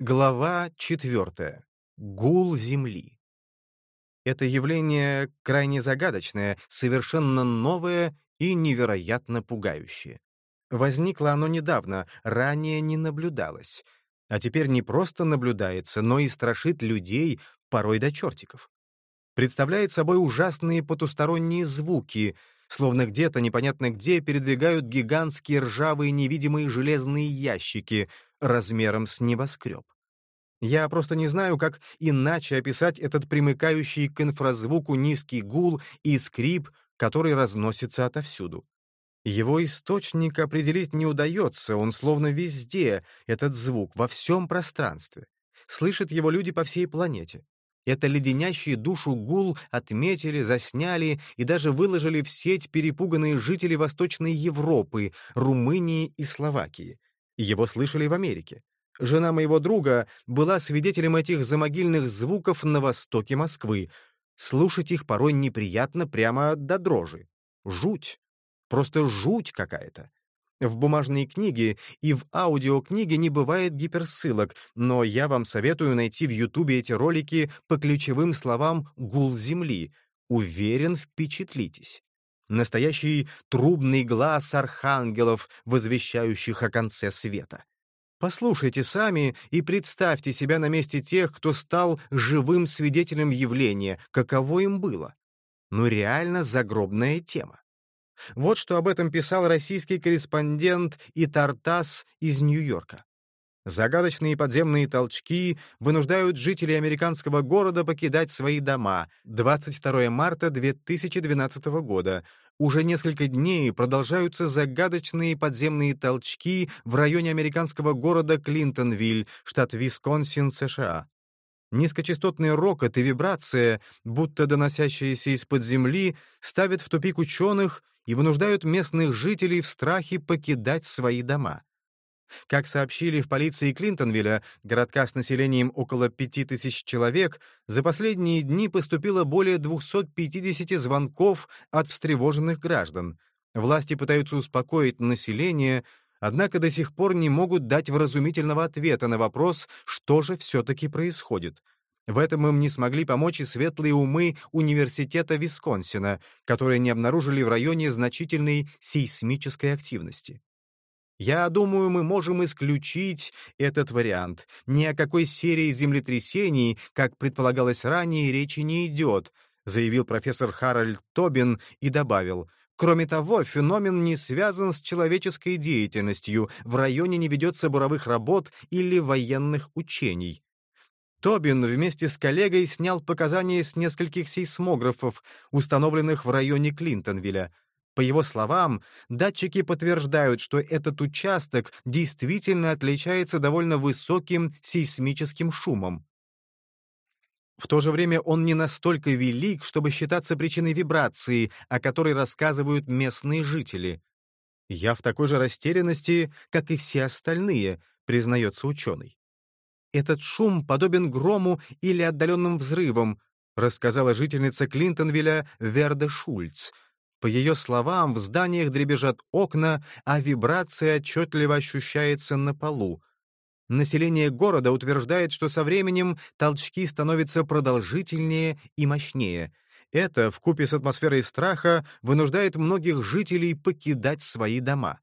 Глава четвертая. Гул Земли. Это явление крайне загадочное, совершенно новое и невероятно пугающее. Возникло оно недавно, ранее не наблюдалось. А теперь не просто наблюдается, но и страшит людей, порой до чертиков. Представляет собой ужасные потусторонние звуки, словно где-то непонятно где передвигают гигантские ржавые невидимые железные ящики — размером с небоскреб. Я просто не знаю, как иначе описать этот примыкающий к инфразвуку низкий гул и скрип, который разносится отовсюду. Его источник определить не удается, он словно везде, этот звук, во всем пространстве. Слышат его люди по всей планете. Это леденящий душу гул отметили, засняли и даже выложили в сеть перепуганные жители Восточной Европы, Румынии и Словакии. Его слышали в Америке. Жена моего друга была свидетелем этих замогильных звуков на востоке Москвы. Слушать их порой неприятно прямо до дрожи. Жуть. Просто жуть какая-то. В бумажной книге и в аудиокниге не бывает гиперссылок, но я вам советую найти в Ютубе эти ролики по ключевым словам «гул земли». Уверен, впечатлитесь. Настоящий трубный глаз архангелов, возвещающих о конце света. Послушайте сами и представьте себя на месте тех, кто стал живым свидетелем явления, каково им было. Ну реально загробная тема. Вот что об этом писал российский корреспондент Итартас из Нью-Йорка. Загадочные подземные толчки вынуждают жителей американского города покидать свои дома. 22 марта 2012 года. Уже несколько дней продолжаются загадочные подземные толчки в районе американского города Клинтонвиль, штат Висконсин, США. Низкочастотный рокот и вибрация, будто доносящиеся из-под земли, ставят в тупик ученых и вынуждают местных жителей в страхе покидать свои дома. Как сообщили в полиции Клинтонвилля, городка с населением около 5000 человек, за последние дни поступило более 250 звонков от встревоженных граждан. Власти пытаются успокоить население, однако до сих пор не могут дать вразумительного ответа на вопрос, что же все-таки происходит. В этом им не смогли помочь и светлые умы Университета Висконсина, которые не обнаружили в районе значительной сейсмической активности. Я думаю, мы можем исключить этот вариант. Ни о какой серии землетрясений, как предполагалось ранее, речи не идет, заявил профессор Харальд Тобин и добавил, Кроме того, феномен не связан с человеческой деятельностью, в районе не ведется буровых работ или военных учений. Тобин вместе с коллегой снял показания с нескольких сейсмографов, установленных в районе Клинтонвилля. По его словам, датчики подтверждают, что этот участок действительно отличается довольно высоким сейсмическим шумом. В то же время он не настолько велик, чтобы считаться причиной вибрации, о которой рассказывают местные жители. Я в такой же растерянности, как и все остальные, признается ученый. Этот шум подобен грому или отдаленным взрывам, рассказала жительница Клинтонвилля Верда Шульц — по ее словам, в зданиях дребезжат окна, а вибрация отчетливо ощущается на полу. Население города утверждает, что со временем толчки становятся продолжительнее и мощнее. Это, вкупе с атмосферой страха, вынуждает многих жителей покидать свои дома.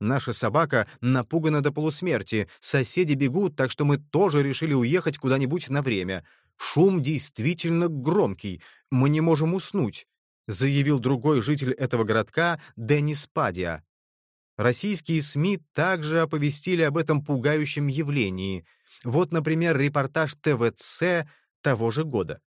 Наша собака напугана до полусмерти, соседи бегут, так что мы тоже решили уехать куда-нибудь на время. Шум действительно громкий, мы не можем уснуть заявил другой житель этого городка Денис Падия. Российские СМИ также оповестили об этом пугающем явлении. Вот, например, репортаж ТВЦ того же года.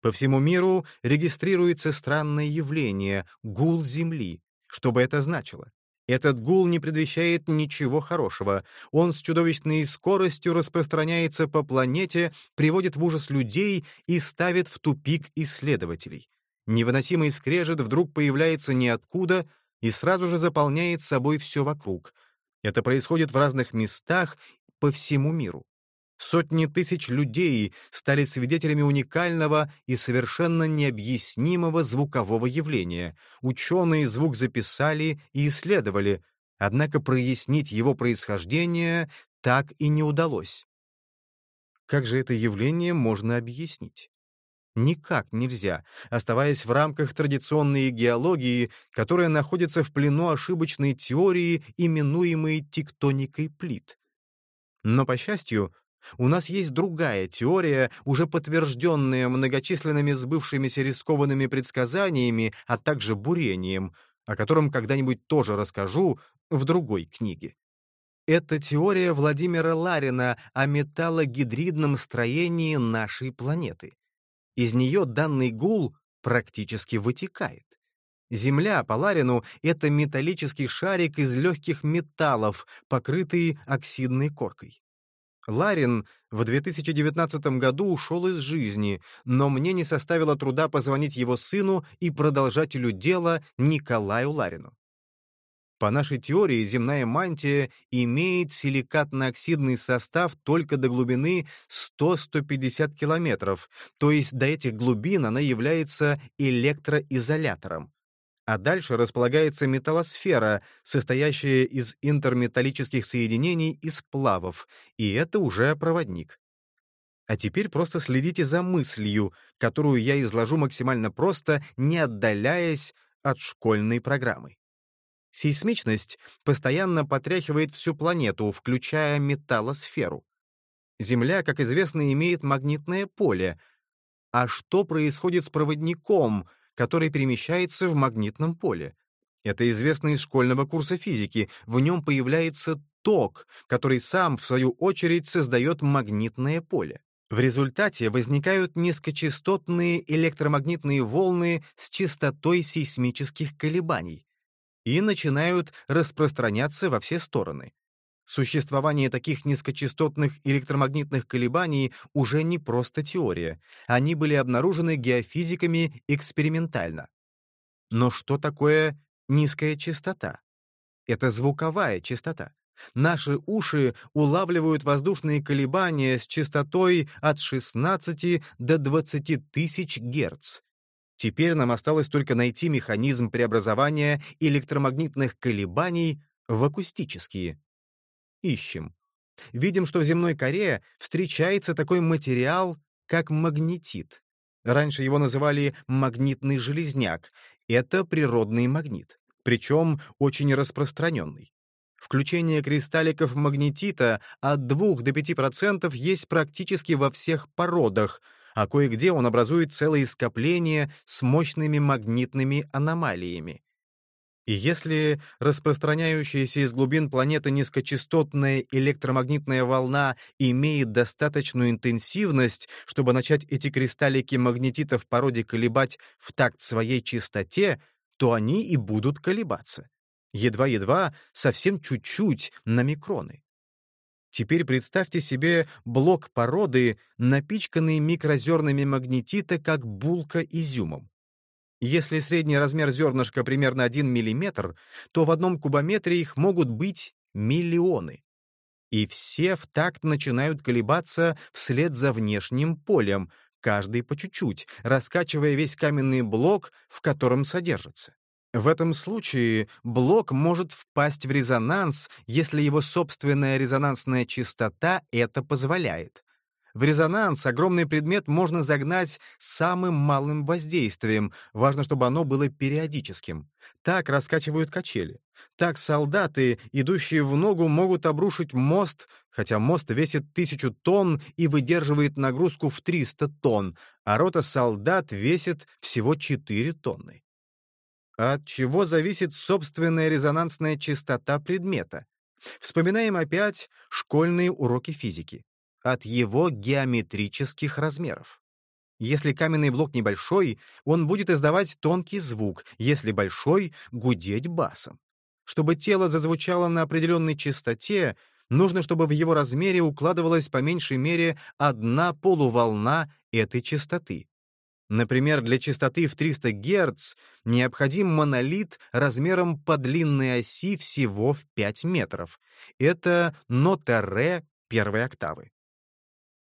По всему миру регистрируется странное явление — гул Земли. Что бы это значило? Этот гул не предвещает ничего хорошего. Он с чудовищной скоростью распространяется по планете, приводит в ужас людей и ставит в тупик исследователей. Невыносимый скрежет вдруг появляется ниоткуда и сразу же заполняет собой все вокруг. Это происходит в разных местах по всему миру. Сотни тысяч людей стали свидетелями уникального и совершенно необъяснимого звукового явления. Ученые звук записали и исследовали, однако прояснить его происхождение так и не удалось. Как же это явление можно объяснить? Никак нельзя, оставаясь в рамках традиционной геологии, которая находится в плену ошибочной теории, именуемой тектоникой плит. Но, по счастью, у нас есть другая теория, уже подтвержденная многочисленными сбывшимися рискованными предсказаниями, а также бурением, о котором когда-нибудь тоже расскажу в другой книге. Это теория Владимира Ларина о металлогидридном строении нашей планеты. Из нее данный гул практически вытекает. Земля по Ларину — это металлический шарик из легких металлов, покрытый оксидной коркой. Ларин в 2019 году ушел из жизни, но мне не составило труда позвонить его сыну и продолжателю дела Николаю Ларину. По нашей теории, земная мантия имеет силикатно-оксидный состав только до глубины 100-150 километров, то есть до этих глубин она является электроизолятором а дальше располагается металлосфера, состоящая из интерметаллических соединений и сплавов, и это уже проводник. А теперь просто следите за мыслью, которую я изложу максимально просто, не отдаляясь от школьной программы. Сейсмичность постоянно потряхивает всю планету, включая металлосферу. Земля, как известно, имеет магнитное поле. А что происходит с проводником — который перемещается в магнитном поле. Это известно из школьного курса физики. В нем появляется ток, который сам, в свою очередь, создает магнитное поле. В результате возникают низкочастотные электромагнитные волны с частотой сейсмических колебаний и начинают распространяться во все стороны. Существование таких низкочастотных электромагнитных колебаний уже не просто теория. Они были обнаружены геофизиками экспериментально. Но что такое низкая частота? Это звуковая частота. Наши уши улавливают воздушные колебания с частотой от 16 до 20 тысяч Герц. Теперь нам осталось только найти механизм преобразования электромагнитных колебаний в акустические ищем. Видим, что в земной коре встречается такой материал, как магнетит. Раньше его называли магнитный железняк. Это природный магнит, причем очень распространенный. Включение кристалликов магнетита от 2 до 5% есть практически во всех породах, а кое-где он образует целые скопления с мощными магнитными аномалиями. И если распространяющаяся из глубин планеты низкочастотная электромагнитная волна имеет достаточную интенсивность, чтобы начать эти кристаллики магнетита в породе колебать в такт своей частоте, то они и будут колебаться. Едва-едва, совсем чуть-чуть, на микроны. Теперь представьте себе блок породы, напичканный микрозернами магнетита, как булка изюмом. Если средний размер зернышка примерно 1 мм, то в одном кубометре их могут быть миллионы. И все в такт начинают колебаться вслед за внешним полем, каждый по чуть-чуть, раскачивая весь каменный блок, в котором содержится. В этом случае блок может впасть в резонанс, если его собственная резонансная частота это позволяет. В резонанс огромный предмет можно загнать самым малым воздействием, важно, чтобы оно было периодическим. Так раскачивают качели. Так солдаты, идущие в ногу, могут обрушить мост, хотя мост весит тысячу тонн и выдерживает нагрузку в 300 тонн, а рота солдат весит всего 4 тонны. От чего зависит собственная резонансная частота предмета? Вспоминаем опять школьные уроки физики от его геометрических размеров. Если каменный блок небольшой, он будет издавать тонкий звук, если большой — гудеть басом. Чтобы тело зазвучало на определенной частоте, нужно, чтобы в его размере укладывалась по меньшей мере одна полуволна этой частоты. Например, для частоты в 300 Гц необходим монолит размером по длинной оси всего в 5 метров. Это нота ре первой октавы.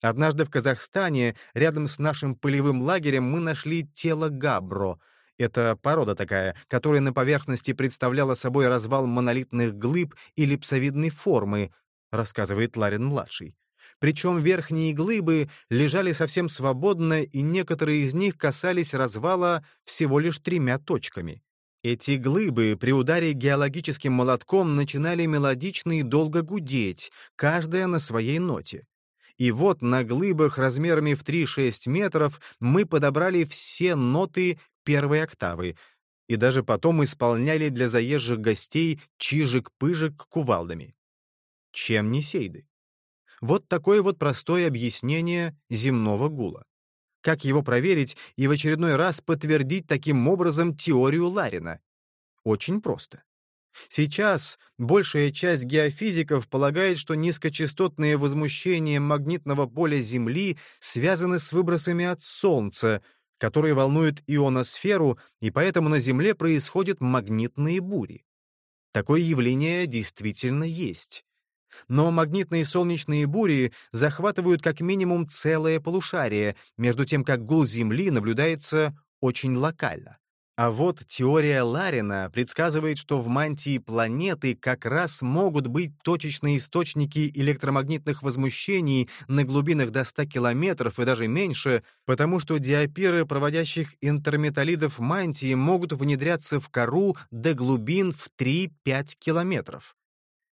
Однажды в Казахстане, рядом с нашим полевым лагерем, мы нашли тело габро. Это порода такая, которая на поверхности представляла собой развал монолитных глыб или псовидной формы, рассказывает Ларин-младший. Причем верхние глыбы лежали совсем свободно, и некоторые из них касались развала всего лишь тремя точками. Эти глыбы при ударе геологическим молотком начинали мелодично и долго гудеть, каждая на своей ноте. И вот на глыбах размерами в 3-6 метров мы подобрали все ноты первой октавы, и даже потом исполняли для заезжих гостей чижик-пыжик кувалдами. Чем не сейды? Вот такое вот простое объяснение земного гула. Как его проверить и в очередной раз подтвердить таким образом теорию Ларина? Очень просто. Сейчас большая часть геофизиков полагает, что низкочастотные возмущения магнитного поля Земли связаны с выбросами от Солнца, которые волнуют ионосферу, и поэтому на Земле происходят магнитные бури. Такое явление действительно есть. Но магнитные солнечные бури захватывают как минимум целое полушарие, между тем как гул Земли наблюдается очень локально. А вот теория Ларина предсказывает, что в мантии планеты как раз могут быть точечные источники электромагнитных возмущений на глубинах до 100 километров и даже меньше, потому что диапиры проводящих интерметаллидов мантии могут внедряться в кору до глубин в 3-5 километров.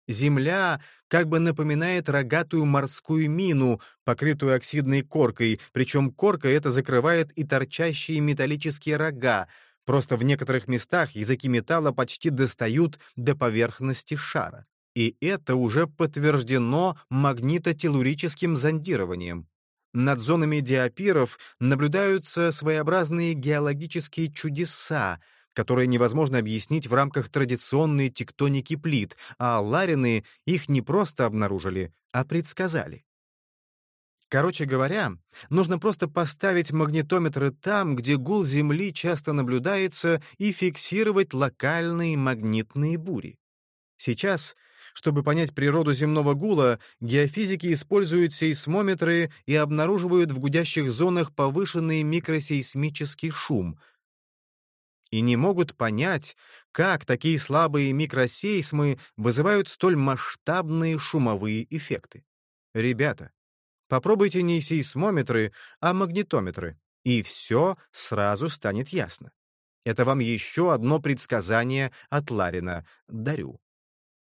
Земля как бы напоминает рогатую морскую мину, покрытую оксидной коркой, причем корка эта закрывает и торчащие металлические рога, Просто в некоторых местах языки металла почти достают до поверхности шара. И это уже подтверждено магнитотелурическим зондированием. Над зонами диапиров наблюдаются своеобразные геологические чудеса, которые невозможно объяснить в рамках традиционной тектоники плит, а Ларины их не просто обнаружили, а предсказали. Короче говоря, нужно просто поставить магнитометры там, где гул Земли часто наблюдается, и фиксировать локальные магнитные бури. Сейчас, чтобы понять природу земного гула, геофизики используют сейсмометры и обнаруживают в гудящих зонах повышенный микросейсмический шум. И не могут понять, как такие слабые микросейсмы вызывают столь масштабные шумовые эффекты. Ребята, Попробуйте не сейсмометры, а магнитометры, и все сразу станет ясно. Это вам еще одно предсказание от Ларина. Дарю.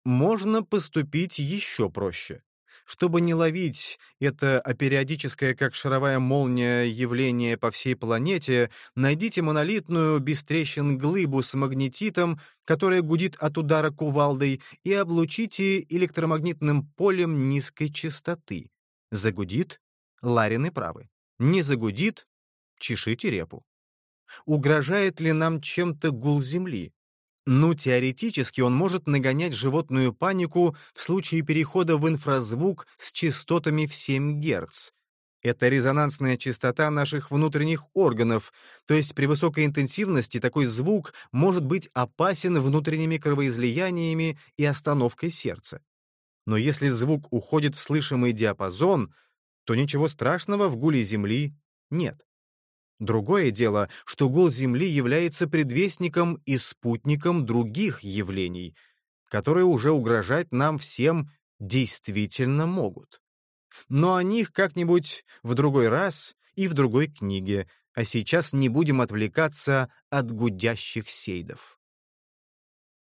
Можно поступить еще проще. Чтобы не ловить это апериодическое, как шаровая молния, явление по всей планете, найдите монолитную, без трещин глыбу с магнетитом, которая гудит от удара кувалдой, и облучите электромагнитным полем низкой частоты. Загудит — Ларины правы. Не загудит — чешите репу. Угрожает ли нам чем-то гул Земли? Ну, теоретически он может нагонять животную панику в случае перехода в инфразвук с частотами в 7 Гц. Это резонансная частота наших внутренних органов, то есть при высокой интенсивности такой звук может быть опасен внутренними кровоизлияниями и остановкой сердца. Но если звук уходит в слышимый диапазон, то ничего страшного в гуле Земли нет. Другое дело, что гул Земли является предвестником и спутником других явлений, которые уже угрожать нам всем действительно могут. Но о них как-нибудь в другой раз и в другой книге, а сейчас не будем отвлекаться от гудящих сейдов.